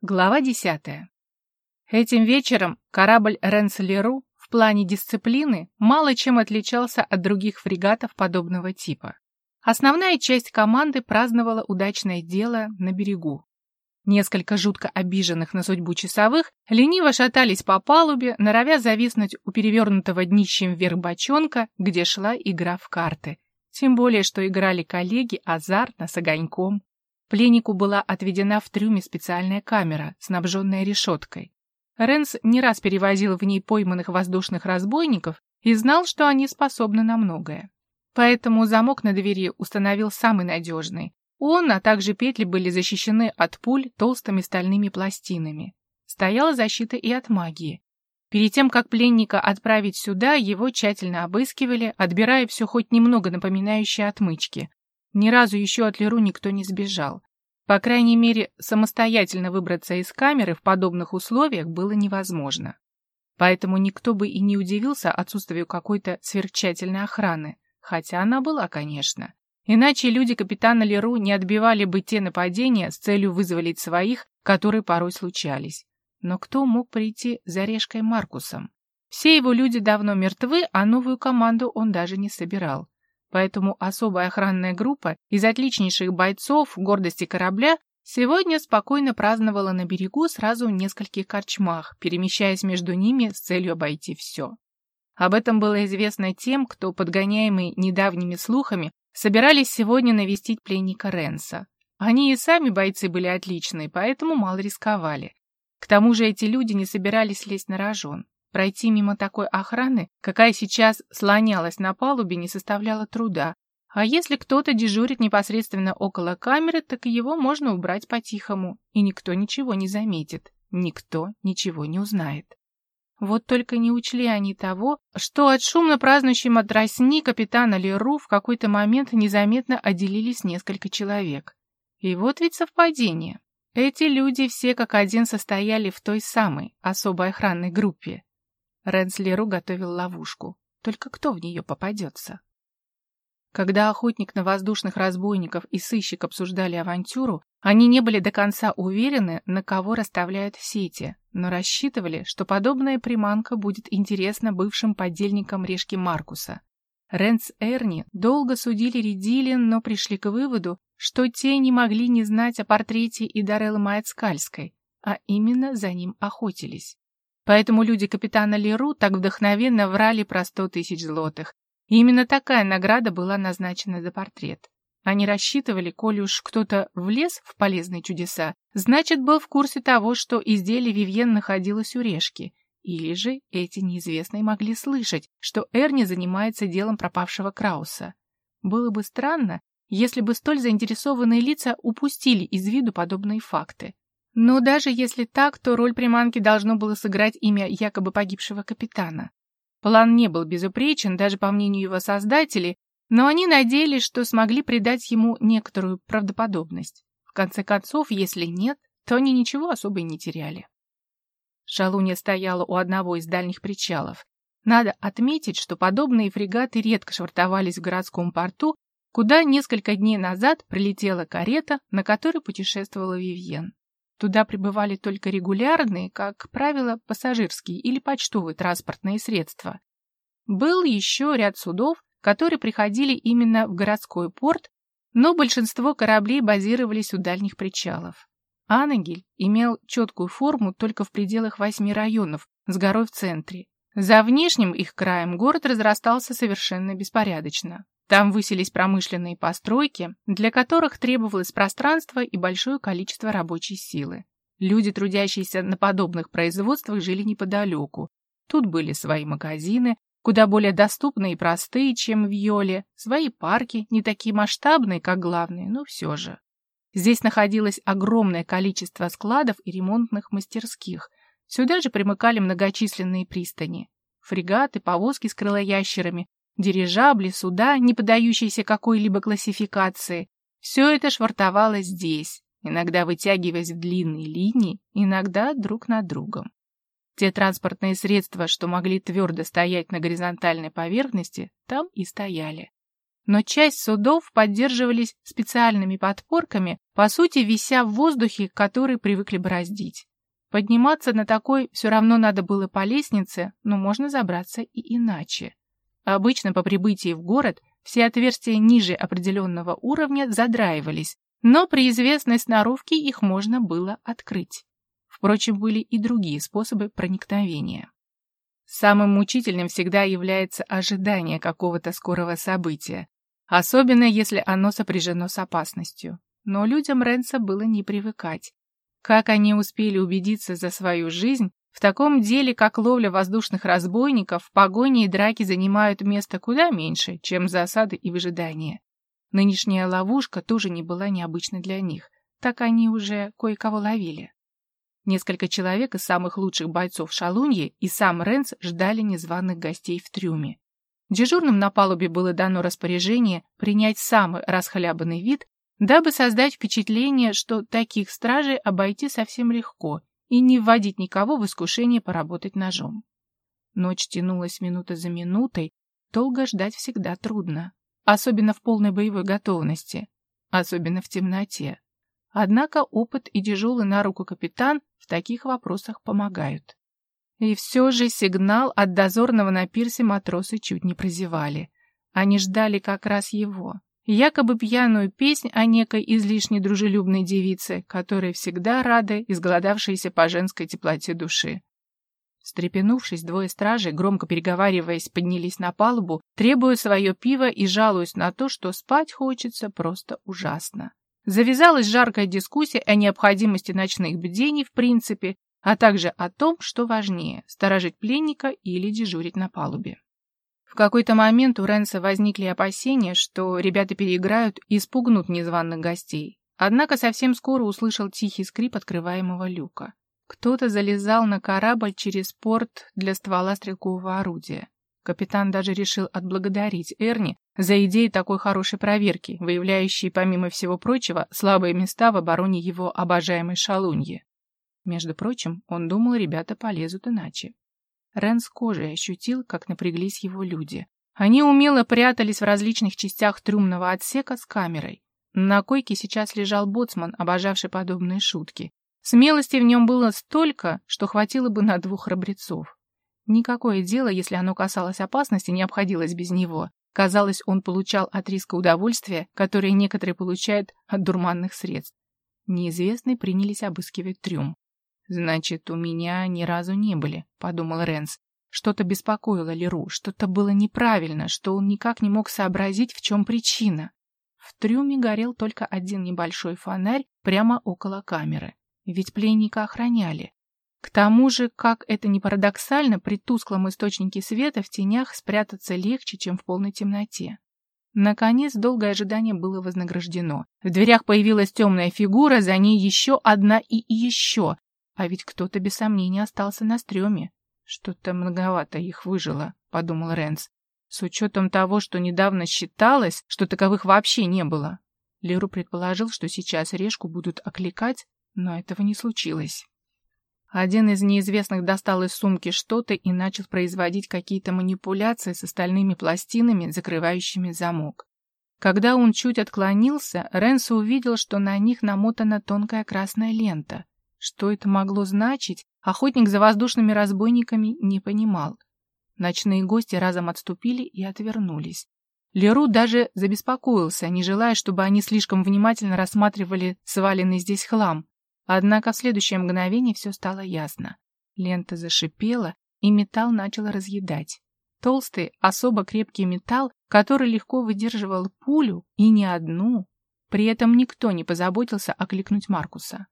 Глава 10. Этим вечером корабль Ренслеру в плане дисциплины мало чем отличался от других фрегатов подобного типа. Основная часть команды праздновала удачное дело на берегу. Несколько жутко обиженных на судьбу часовых лениво шатались по палубе, норовя зависнуть у перевернутого днищем вверх бочонка, где шла игра в карты. Тем более, что играли коллеги азартно, с огоньком. Пленнику была отведена в трюме специальная камера, снабженная решеткой. Ренс не раз перевозил в ней пойманных воздушных разбойников и знал, что они способны на многое. Поэтому замок на двери установил самый надежный. Он, а также петли были защищены от пуль толстыми стальными пластинами. Стояла защита и от магии. Перед тем, как пленника отправить сюда, его тщательно обыскивали, отбирая все хоть немного напоминающее отмычки. Ни разу еще от Леру никто не сбежал. По крайней мере, самостоятельно выбраться из камеры в подобных условиях было невозможно. Поэтому никто бы и не удивился отсутствию какой-то сверхтщательной охраны, хотя она была, конечно. Иначе люди капитана Леру не отбивали бы те нападения с целью вызволить своих, которые порой случались. Но кто мог прийти за решкой Маркусом? Все его люди давно мертвы, а новую команду он даже не собирал. Поэтому особая охранная группа из отличнейших бойцов гордости корабля сегодня спокойно праздновала на берегу сразу в нескольких корчмах, перемещаясь между ними с целью обойти все. Об этом было известно тем, кто, подгоняемый недавними слухами, собирались сегодня навестить пленника Ренса. Они и сами бойцы были отличные, поэтому мало рисковали. К тому же эти люди не собирались лезть на рожон. Пройти мимо такой охраны, какая сейчас слонялась на палубе, не составляло труда. А если кто-то дежурит непосредственно около камеры, так его можно убрать по-тихому, и никто ничего не заметит, никто ничего не узнает. Вот только не учли они того, что от шумно празднующей матросни капитана Леру в какой-то момент незаметно отделились несколько человек. И вот ведь совпадение. Эти люди все как один состояли в той самой особой охранной группе. Ренслеру готовил ловушку. Только кто в нее попадется? Когда охотник на воздушных разбойников и сыщик обсуждали авантюру, они не были до конца уверены, на кого расставляют сети, но рассчитывали, что подобная приманка будет интересна бывшим подельникам Решки Маркуса. Ренс Эрни долго судили-редили, но пришли к выводу, что те не могли не знать о портрете и Дареллы Майцкальской, а именно за ним охотились. Поэтому люди капитана Леру так вдохновенно врали про сто тысяч злотых. И именно такая награда была назначена за портрет. Они рассчитывали, коли уж кто-то влез в полезные чудеса, значит, был в курсе того, что изделие Вивьен находилось у решки. Или же эти неизвестные могли слышать, что Эрни занимается делом пропавшего Крауса. Было бы странно, если бы столь заинтересованные лица упустили из виду подобные факты. Но даже если так, то роль приманки должно было сыграть имя якобы погибшего капитана. План не был безупречен, даже по мнению его создателей, но они надеялись, что смогли придать ему некоторую правдоподобность. В конце концов, если нет, то они ничего особо и не теряли. Шалунья стояла у одного из дальних причалов. Надо отметить, что подобные фрегаты редко швартовались в городском порту, куда несколько дней назад прилетела карета, на которой путешествовала Вивьен. Туда прибывали только регулярные, как правило, пассажирские или почтовые транспортные средства. Был еще ряд судов, которые приходили именно в городской порт, но большинство кораблей базировались у дальних причалов. Анагель имел четкую форму только в пределах восьми районов, с горой в центре. За внешним их краем город разрастался совершенно беспорядочно. Там высились промышленные постройки, для которых требовалось пространство и большое количество рабочей силы. Люди, трудящиеся на подобных производствах, жили неподалеку. Тут были свои магазины, куда более доступные и простые, чем в Йоле, свои парки, не такие масштабные, как главные, но все же. Здесь находилось огромное количество складов и ремонтных мастерских. Сюда же примыкали многочисленные пристани. Фрегаты, повозки с крылоящерами, Дирижабли, суда, не поддающиеся какой-либо классификации. Все это швартовалось здесь, иногда вытягиваясь в длинные линии, иногда друг над другом. Те транспортные средства, что могли твердо стоять на горизонтальной поверхности, там и стояли. но часть судов поддерживались специальными подпорками, по сути, вися в воздухе, который привыкли бороздить. Подниматься на такой все равно надо было по лестнице, но можно забраться и иначе. Обычно по прибытии в город все отверстия ниже определенного уровня задраивались, но при известной сноровке их можно было открыть. Впрочем, были и другие способы проникновения. Самым мучительным всегда является ожидание какого-то скорого события, особенно если оно сопряжено с опасностью. Но людям Ренса было не привыкать. Как они успели убедиться за свою жизнь, в таком деле, как ловля воздушных разбойников, погони и драки занимают место куда меньше, чем засады и выжидания. Нынешняя ловушка тоже не была необычной для них, так они уже кое-кого ловили. Несколько человек из самых лучших бойцов Шалуньи и сам Ренс ждали незваных гостей в трюме. Дежурным на палубе было дано распоряжение принять самый расхлябанный вид, дабы создать впечатление, что таких стражей обойти совсем легко и не вводить никого в искушение поработать ножом. Ночь тянулась минута за минутой, долго ждать всегда трудно, особенно в полной боевой готовности, особенно в темноте. Однако опыт и тяжелый на руку капитан в таких вопросах помогают. И все же сигнал от дозорного на пирсе матросы чуть не прозевали. Они ждали как раз его. Якобы пьяную песнь о некой излишне дружелюбной девице, которой всегда рады изголодавшиеся по женской теплоте души. Встрепенувшись, двое стражей, громко переговариваясь, поднялись на палубу, требуя свое пиво и жалуясь на то, что спать хочется просто ужасно. Завязалась жаркая дискуссия о необходимости ночных бдений в принципе, а также о том, что важнее – сторожить пленника или дежурить на палубе. В какой-то момент у Ренса возникли опасения, что ребята переиграют и спугнут незваных гостей. Однако совсем скоро услышал тихий скрип открываемого люка. Кто-то залезал на корабль через порт для ствола стрелкового орудия. Капитан даже решил отблагодарить Эрни за идею такой хорошей проверки, выявляющей, помимо всего прочего, слабые места в обороне его обожаемой шалуньи. Между прочим, он думал, ребята полезут иначе. Рен с кожей ощутил, как напряглись его люди. Они умело прятались в различных частях трюмного отсека с камерой. На койке сейчас лежал боцман, обожавший подобные шутки. Смелости в нем было столько, что хватило бы на двух храбрецов. Никакое дело, если оно касалось опасности, не обходилось без него. Казалось, он получал от риска удовольствие, которое некоторые получают от дурманных средств. Неизвестные принялись обыскивать трюм. «Значит, у меня ни разу не были», — подумал Ренс. Что-то беспокоило Леру, что-то было неправильно, что он никак не мог сообразить, в чем причина. В трюме горел только один небольшой фонарь прямо около камеры. Ведь пленника охраняли. К тому же, как это ни парадоксально, при тусклом источнике света в тенях спрятаться легче, чем в полной темноте. Наконец, долгое ожидание было вознаграждено. В дверях появилась темная фигура, за ней еще одна и еще. А ведь кто-то без сомнения остался на стреме. Что-то многовато их выжило, подумал Ренс. С учетом того, что недавно считалось, что таковых вообще не было. Леру предположил, что сейчас Решку будут окликать, но этого не случилось. Один из неизвестных достал из сумки что-то и начал производить какие-то манипуляции с остальными пластинами, закрывающими замок. Когда он чуть отклонился, Ренсо увидел, что на них намотана тонкая красная лента. Что это могло значить, охотник за воздушными разбойниками не понимал. Ночные гости разом отступили и отвернулись. Леру даже забеспокоился, не желая, чтобы они слишком внимательно рассматривали сваленный здесь хлам. Однако в следующее мгновение все стало ясно. Лента зашипела, и металл начал разъедать. Толстый, особо крепкий металл, который легко выдерживал пулю, и не одну. При этом никто не позаботился окликнуть Маркуса.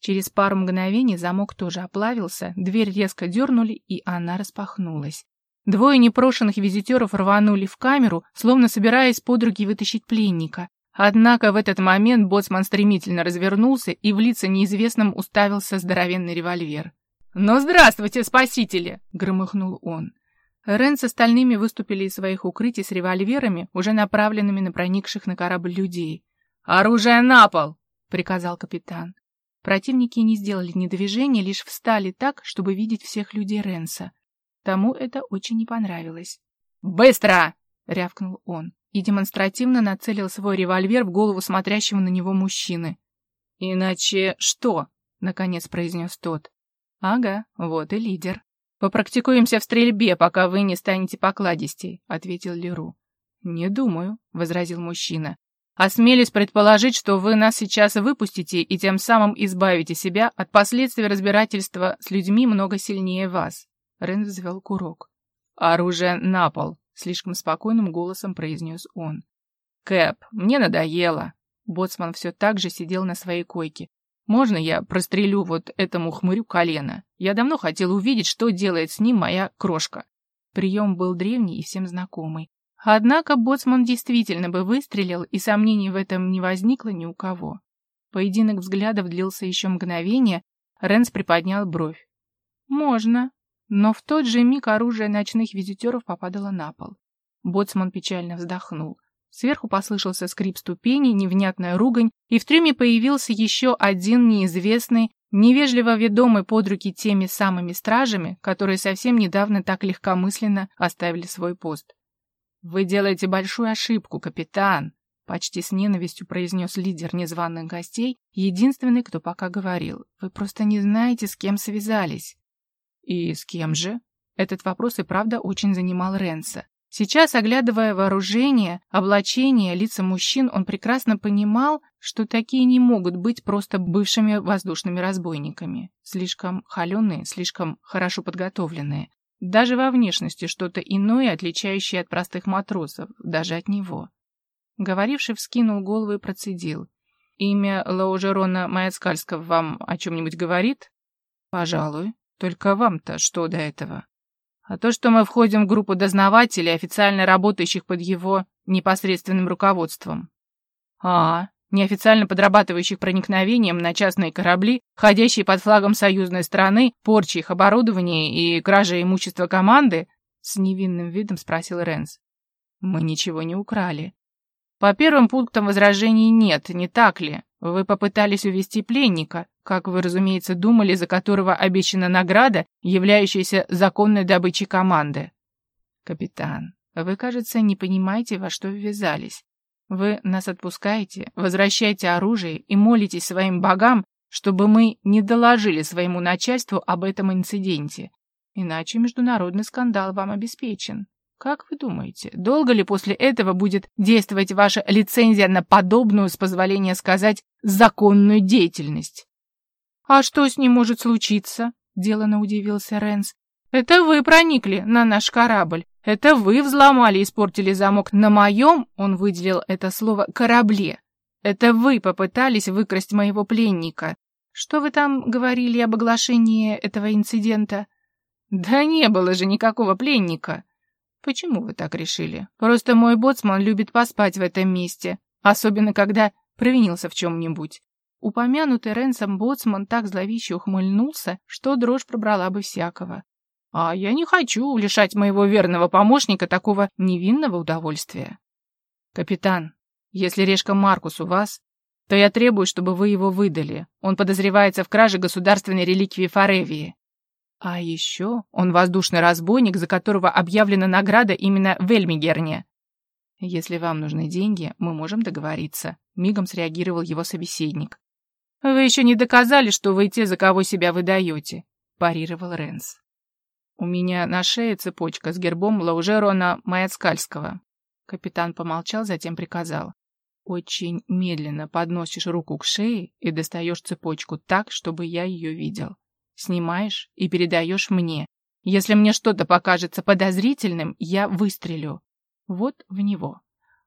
Через пару мгновений замок тоже оплавился, дверь резко дернули, и она распахнулась. Двое непрошенных визитеров рванули в камеру, словно собираясь подруги вытащить пленника. Однако в этот момент боцман стремительно развернулся и в лица неизвестным уставился здоровенный револьвер. «Ну, здравствуйте, спасители!» — громыхнул он. Рен с остальными выступили из своих укрытий с револьверами, уже направленными на проникших на корабль людей. «Оружие на пол!» — приказал капитан. Противники не сделали ни движения, лишь встали так, чтобы видеть всех людей Ренса. Тому это очень не понравилось. «Быстро!» — рявкнул он. и демонстративно нацелил свой револьвер в голову смотрящего на него мужчины. «Иначе что?» — наконец произнес тот. «Ага, вот и лидер. Попрактикуемся в стрельбе, пока вы не станете покладистей», — ответил Леру. «Не думаю», — возразил мужчина. «Осмелюсь предположить, что вы нас сейчас выпустите и тем самым избавите себя от последствий разбирательства с людьми много сильнее вас». Рен взвел курок. «Оружие на пол», — слишком спокойным голосом произнес он. «Кэп, мне надоело». Боцман все так же сидел на своей койке. «Можно я прострелю вот этому хмырю колено? Я давно хотел увидеть, что делает с ним моя крошка». Прием был древний и всем знакомый. Однако боцман действительно бы выстрелил, и сомнений в этом не возникло ни у кого. Поединок взглядов длился еще мгновение, Ренс приподнял бровь. «Можно», но в тот же миг оружие ночных визитеров попадало на пол. Боцман печально вздохнул. Сверху послышался скрип ступеней, невнятная ругань, и в трюме появился еще один неизвестный, невежливо ведомый под руки теми самыми стражами, которые совсем недавно так легкомысленно оставили свой пост. «Вы делаете большую ошибку, капитан», — почти с ненавистью произнес лидер незваных гостей, единственный, кто пока говорил. «Вы просто не знаете, с кем связались». И с кем же? Этот вопрос и правда очень занимал Ренса. Сейчас, оглядывая вооружение, облачение, лица мужчин, он прекрасно понимал, что такие не могут быть просто бывшими воздушными разбойниками. Слишком холеные, слишком хорошо подготовленные. Даже во внешности что-то иное, отличающее от простых матросов, даже от него. Говоривший вскинул голову и процедил. «Имя Лаужерона Маяцкальского вам о чем-нибудь говорит?» «Пожалуй», только вам-то что до этого? А то, что мы входим в группу дознавателей, официально работающих под его непосредственным руководством. А, неофициально подрабатывающих проникновением на частные корабли, ходящие под флагом союзной страны, порчи их оборудования и кража имущества команды? С невинным видом спросил Ренс. Мы ничего не украли. По первым пунктам возражений нет, не так ли? Вы попытались увести пленника, как вы, разумеется, думали, за которого обещана награда, являющаяся законной добычей команды. Капитан, вы, кажется, не понимаете, во что ввязались. Вы нас отпускаете, возвращаете оружие и молитесь своим богам, чтобы мы не доложили своему начальству об этом инциденте. Иначе международный скандал вам обеспечен. Как вы думаете, долго ли после этого будет действовать ваша лицензия на подобную, с позволения сказать, законную деятельность? А что с ним может случиться? Делано удивился Ренс. Это вы проникли на наш корабль. Это вы взломали и испортили замок на моем, он выделил это слово, корабле. Это вы попытались выкрасть моего пленника. Что вы там говорили об оглашении этого инцидента? Да не было же никакого пленника. Почему вы так решили? Просто мой боцман любит поспать в этом месте, особенно когда провинился в чем-нибудь. Упомянутый Ренсом боцман так зловеще ухмыльнулся, что дрожь пробрала бы всякого. А я не хочу лишать моего верного помощника такого невинного удовольствия. Капитан, если решка Маркус у вас, то я требую, чтобы вы его выдали. Он подозревается в краже государственной реликвии Форевии. А еще он воздушный разбойник, за которого объявлена награда именно в Эльмигерне. Если вам нужны деньги, мы можем договориться. Мигом среагировал его собеседник. Вы еще не доказали, что вы те, за кого себя выдаете, парировал Ренс. У меня на шее цепочка с гербом Лаужерона Маяцкальского. Капитан помолчал, затем приказал. Очень медленно подносишь руку к шее и достаешь цепочку так, чтобы я ее видел снимаешь и передаешь мне. Если мне что-то покажется подозрительным, я выстрелю. Вот в него.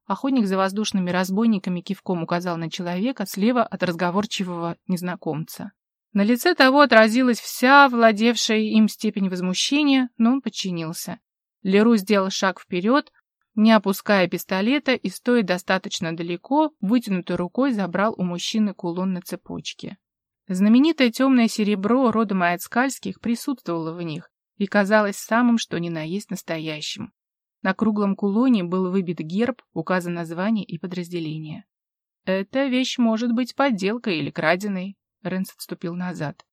Охотник за воздушными разбойниками кивком указал на человека слева от разговорчивого незнакомца. На лице того отразилась вся владевшая им степень возмущения, но он подчинился. Леру сделал шаг вперед, не опуская пистолета и, стоя достаточно далеко, вытянутой рукой забрал у мужчины кулон на цепочке. Знаменитое темное серебро родом Аяцкальских присутствовало в них и казалось самым что ни на есть настоящим. На круглом кулоне был выбит герб, указано название и подразделение. «Эта вещь может быть подделкой или краденой», — Рэнс отступил назад.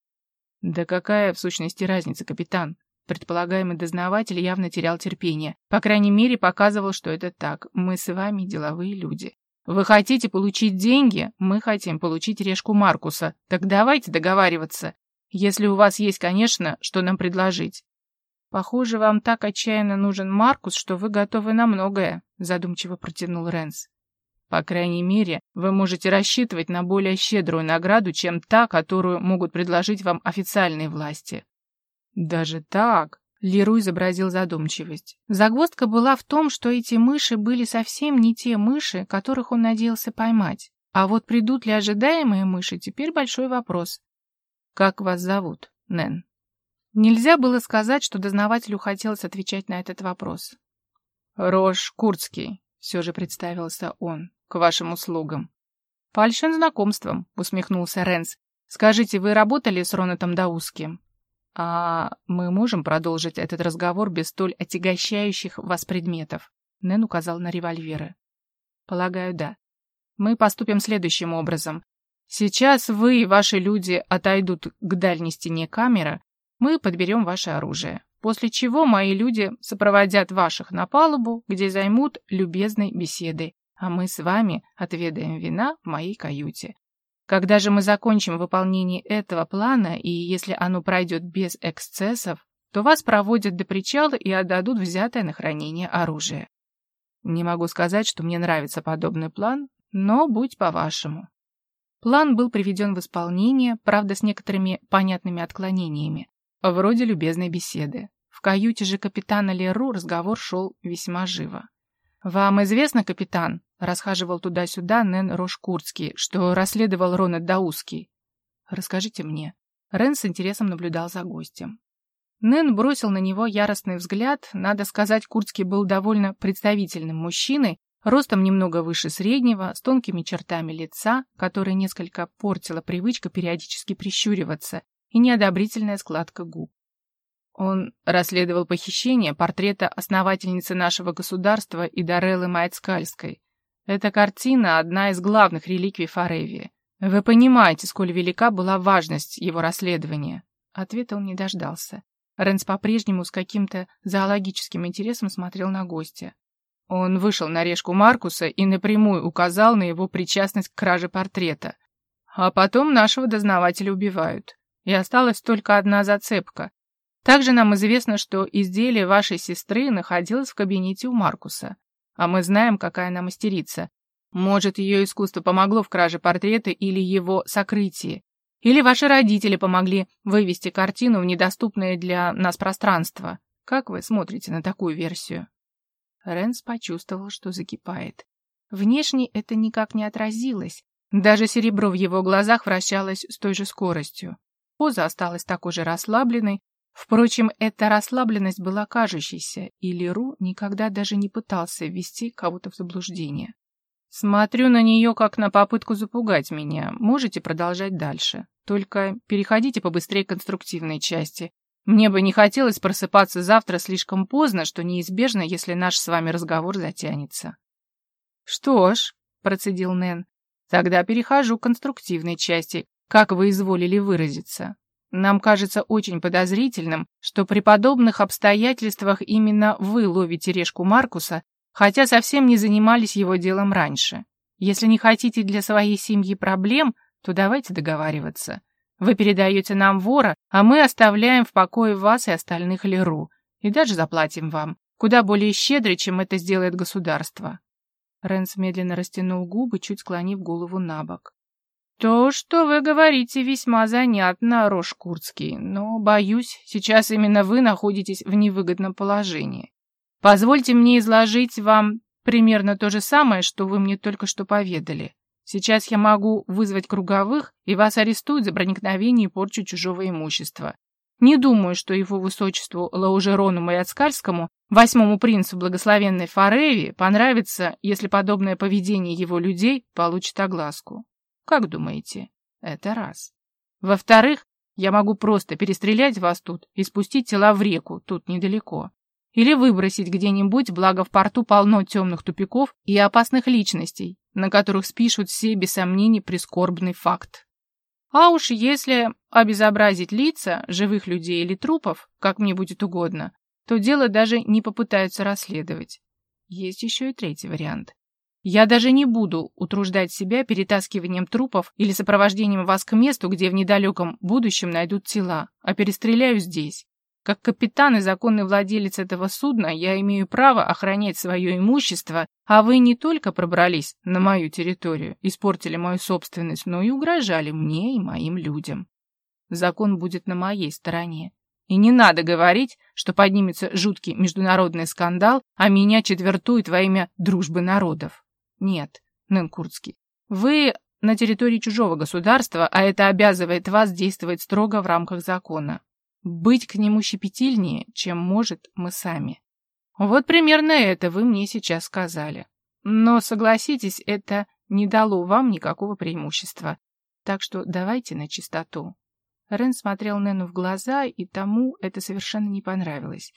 «Да какая в сущности разница, капитан? Предполагаемый дознаватель явно терял терпение. По крайней мере, показывал, что это так. Мы с вами деловые люди. Вы хотите получить деньги? Мы хотим получить решку Маркуса. Так давайте договариваться. Если у вас есть, конечно, что нам предложить. Похоже, вам так отчаянно нужен Маркус, что вы готовы на многое, задумчиво протянул Ренс. По крайней мере, вы можете рассчитывать на более щедрую награду, чем та, которую могут предложить вам официальные власти. Даже так? Леру изобразил задумчивость. Загвоздка была в том, что эти мыши были совсем не те мыши, которых он надеялся поймать. А вот придут ли ожидаемые мыши, теперь большой вопрос. «Как вас зовут, Нэн?» Нельзя было сказать, что дознавателю хотелось отвечать на этот вопрос. «Рош Курцкий», — все же представился он, — «к вашим услугам». «Польщен знакомством», — усмехнулся Ренс. «Скажите, вы работали с Ронатом Дауским?» «А мы можем продолжить этот разговор без столь отягощающих вас предметов?» Нэн указал на револьверы. «Полагаю, да. Мы поступим следующим образом. Сейчас вы и ваши люди отойдут к дальней стене камеры, мы подберем ваше оружие. После чего мои люди сопроводят ваших на палубу, где займут любезной беседой, а мы с вами отведаем вина в моей каюте. Когда же мы закончим выполнение этого плана, и если оно пройдет без эксцессов, то вас проводят до причала и отдадут взятое на хранение оружие. Не могу сказать, что мне нравится подобный план, но будь по-вашему. План был приведен в исполнение, правда, с некоторыми понятными отклонениями, вроде любезной беседы. В каюте же капитана Леру разговор шел весьма живо. «Вам известно, капитан?» — расхаживал туда-сюда Нэн Рошкурский, что расследовал Рональд Даузский. «Расскажите мне». Рен с интересом наблюдал за гостем. Нэн бросил на него яростный взгляд. Надо сказать, Курцкий был довольно представительным мужчиной, ростом немного выше среднего, с тонкими чертами лица, которые несколько портила привычка периодически прищуриваться, и неодобрительная складка губ. Он расследовал похищение портрета основательницы нашего государства Идареллы Майцкальской. Эта картина – одна из главных реликвий Форевии. Вы понимаете, сколь велика была важность его расследования. Ответа он не дождался. Ренс по-прежнему с каким-то зоологическим интересом смотрел на гостя. Он вышел на решку Маркуса и напрямую указал на его причастность к краже портрета. А потом нашего дознавателя убивают. И осталась только одна зацепка. Также нам известно, что изделие вашей сестры находилось в кабинете у Маркуса. А мы знаем, какая она мастерица. Может, ее искусство помогло в краже портрета или его сокрытии. Или ваши родители помогли вывести картину в недоступное для нас пространство. Как вы смотрите на такую версию? Ренс почувствовал, что закипает. Внешне это никак не отразилось. Даже серебро в его глазах вращалось с той же скоростью. Поза осталась такой же расслабленной, Впрочем, эта расслабленность была кажущейся, и Леру никогда даже не пытался ввести кого-то в заблуждение. «Смотрю на нее, как на попытку запугать меня. Можете продолжать дальше. Только переходите побыстрее к конструктивной части. Мне бы не хотелось просыпаться завтра слишком поздно, что неизбежно, если наш с вами разговор затянется». «Что ж», — процедил Нэн, — «тогда перехожу к конструктивной части, как вы изволили выразиться. Нам кажется очень подозрительным, что при подобных обстоятельствах именно вы ловите решку Маркуса, хотя совсем не занимались его делом раньше. Если не хотите для своей семьи проблем, то давайте договариваться. Вы передаете нам вора, а мы оставляем в покое вас и остальных Леру, и даже заплатим вам, куда более щедро, чем это сделает государство. Рэнс медленно растянул губы, чуть склонив голову на бок. «То, что вы говорите, весьма занятно, Рош Курцкий, но, боюсь, сейчас именно вы находитесь в невыгодном положении. Позвольте мне изложить вам примерно то же самое, что вы мне только что поведали. Сейчас я могу вызвать круговых, и вас арестуют за проникновение и порчу чужого имущества. Не думаю, что его высочеству Лаужерону Маяцкальскому, восьмому принцу благословенной Фореви, понравится, если подобное поведение его людей получит огласку. Как думаете? Это раз. Во-вторых, я могу просто перестрелять вас тут и спустить тела в реку, тут недалеко. Или выбросить где-нибудь, благо в порту полно темных тупиков и опасных личностей, на которых спишут все, без сомнений, прискорбный факт. А уж если обезобразить лица живых людей или трупов, как мне будет угодно, то дело даже не попытаются расследовать. Есть еще и третий вариант. Я даже не буду утруждать себя перетаскиванием трупов или сопровождением вас к месту, где в недалеком будущем найдут тела, а перестреляю здесь. Как капитан и законный владелец этого судна я имею право охранять свое имущество, а вы не только пробрались на мою территорию, испортили мою собственность, но и угрожали мне и моим людям. Закон будет на моей стороне. И не надо говорить, что поднимется жуткий международный скандал, а меня четвертует во имя дружбы народов. Нет, Нэн Курцкий, вы на территории чужого государства, а это обязывает вас действовать строго в рамках закона быть к нему щепетильнее, чем может мы сами. Вот примерно это вы мне сейчас сказали. Но, согласитесь, это не дало вам никакого преимущества. Так что давайте на чистоту. Рен смотрел Нену в глаза, и тому это совершенно не понравилось.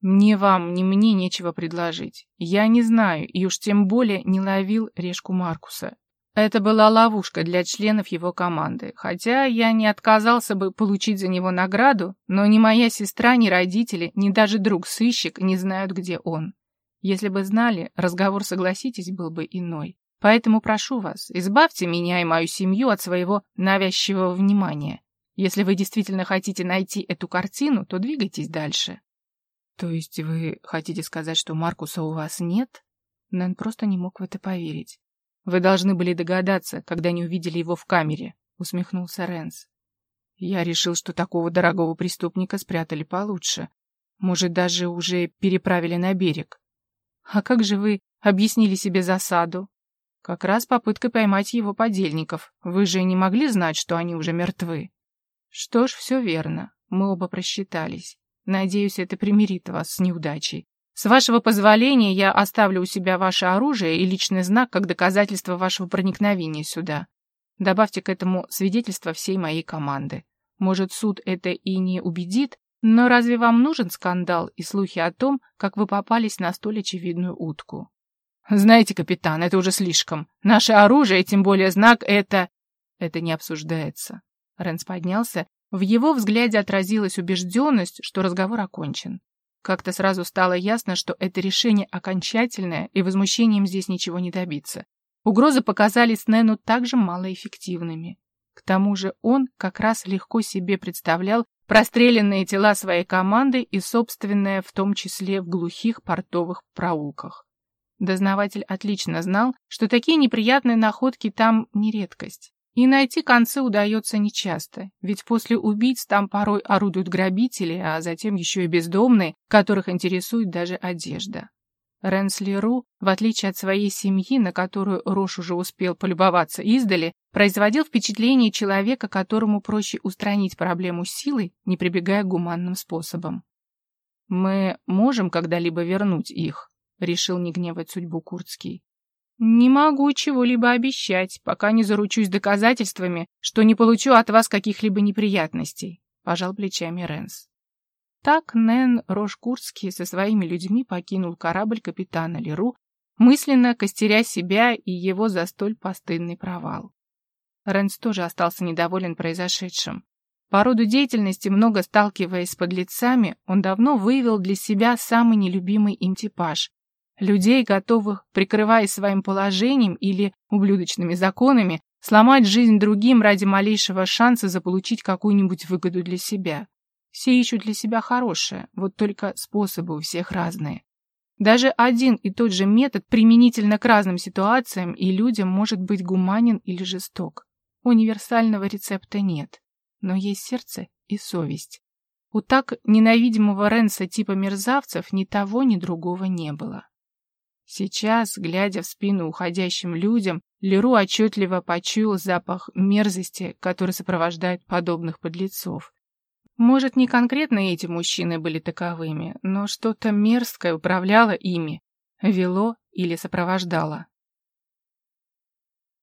Мне вам, ни мне нечего предложить. Я не знаю, и уж тем более не ловил решку Маркуса. Это была ловушка для членов его команды, хотя я не отказался бы получить за него награду, но ни моя сестра, ни родители, ни даже друг-сыщик не знают, где он. Если бы знали, разговор, согласитесь, был бы иной. Поэтому прошу вас, избавьте меня и мою семью от своего навязчивого внимания. Если вы действительно хотите найти эту картину, то двигайтесь дальше. То есть вы хотите сказать, что Маркуса у вас нет? Нэн просто не мог в это поверить. Вы должны были догадаться, когда не увидели его в камере, усмехнулся Ренс. Я решил, что такого дорогого преступника спрятали получше. Может, даже уже переправили на берег. А как же вы объяснили себе засаду? Как раз попытка поймать его подельников. Вы же не могли знать, что они уже мертвы. Что ж, все верно. Мы оба просчитались. Надеюсь, это примирит вас с неудачей. С вашего позволения я оставлю у себя ваше оружие и личный знак как доказательство вашего проникновения сюда. Добавьте к этому свидетельство всей моей команды. Может, суд это и не убедит, но разве вам нужен скандал и слухи о том, как вы попались на столь очевидную утку? Знаете, капитан, это уже слишком. Наше оружие, тем более знак, это... Это не обсуждается. Рэнс поднялся. В его взгляде отразилась убежденность, что разговор окончен. Как-то сразу стало ясно, что это решение окончательное, и возмущением здесь ничего не добиться. Угрозы показались Нену также малоэффективными. К тому же он как раз легко себе представлял простреленные тела своей команды и собственное, в том числе в глухих портовых проулках. Дознаватель отлично знал, что такие неприятные находки там не редкость. И найти концы удается нечасто, ведь после убийц там порой орудуют грабители, а затем еще и бездомные, которых интересует даже одежда. Ренс Леру, в отличие от своей семьи, на которую Рош уже успел полюбоваться издали, производил впечатление человека, которому проще устранить проблему силой, не прибегая к гуманным способам. «Мы можем когда-либо вернуть их?» — решил не гневать судьбу Курцкий. «Не могу чего-либо обещать, пока не заручусь доказательствами, что не получу от вас каких-либо неприятностей», — пожал плечами Ренс. Так Нэн Рожкурский со своими людьми покинул корабль капитана Леру, мысленно костеря себя и его за столь постыдный провал. Ренс тоже остался недоволен произошедшим. По роду деятельности, много сталкиваясь с подлецами, он давно выявил для себя самый нелюбимый им типаж Людей, готовых, прикрываясь своим положением или ублюдочными законами, сломать жизнь другим ради малейшего шанса заполучить какую-нибудь выгоду для себя. Все ищут для себя хорошее, вот только способы у всех разные. Даже один и тот же метод применительно к разным ситуациям и людям может быть гуманен или жесток. Универсального рецепта нет, но есть сердце и совесть. У так ненавидимого Ренса типа мерзавцев ни того, ни другого не было. Сейчас, глядя в спину уходящим людям, Леру отчетливо почуял запах мерзости, который сопровождает подобных подлецов. Может, не конкретно эти мужчины были таковыми, но что-то мерзкое управляло ими, вело или сопровождало.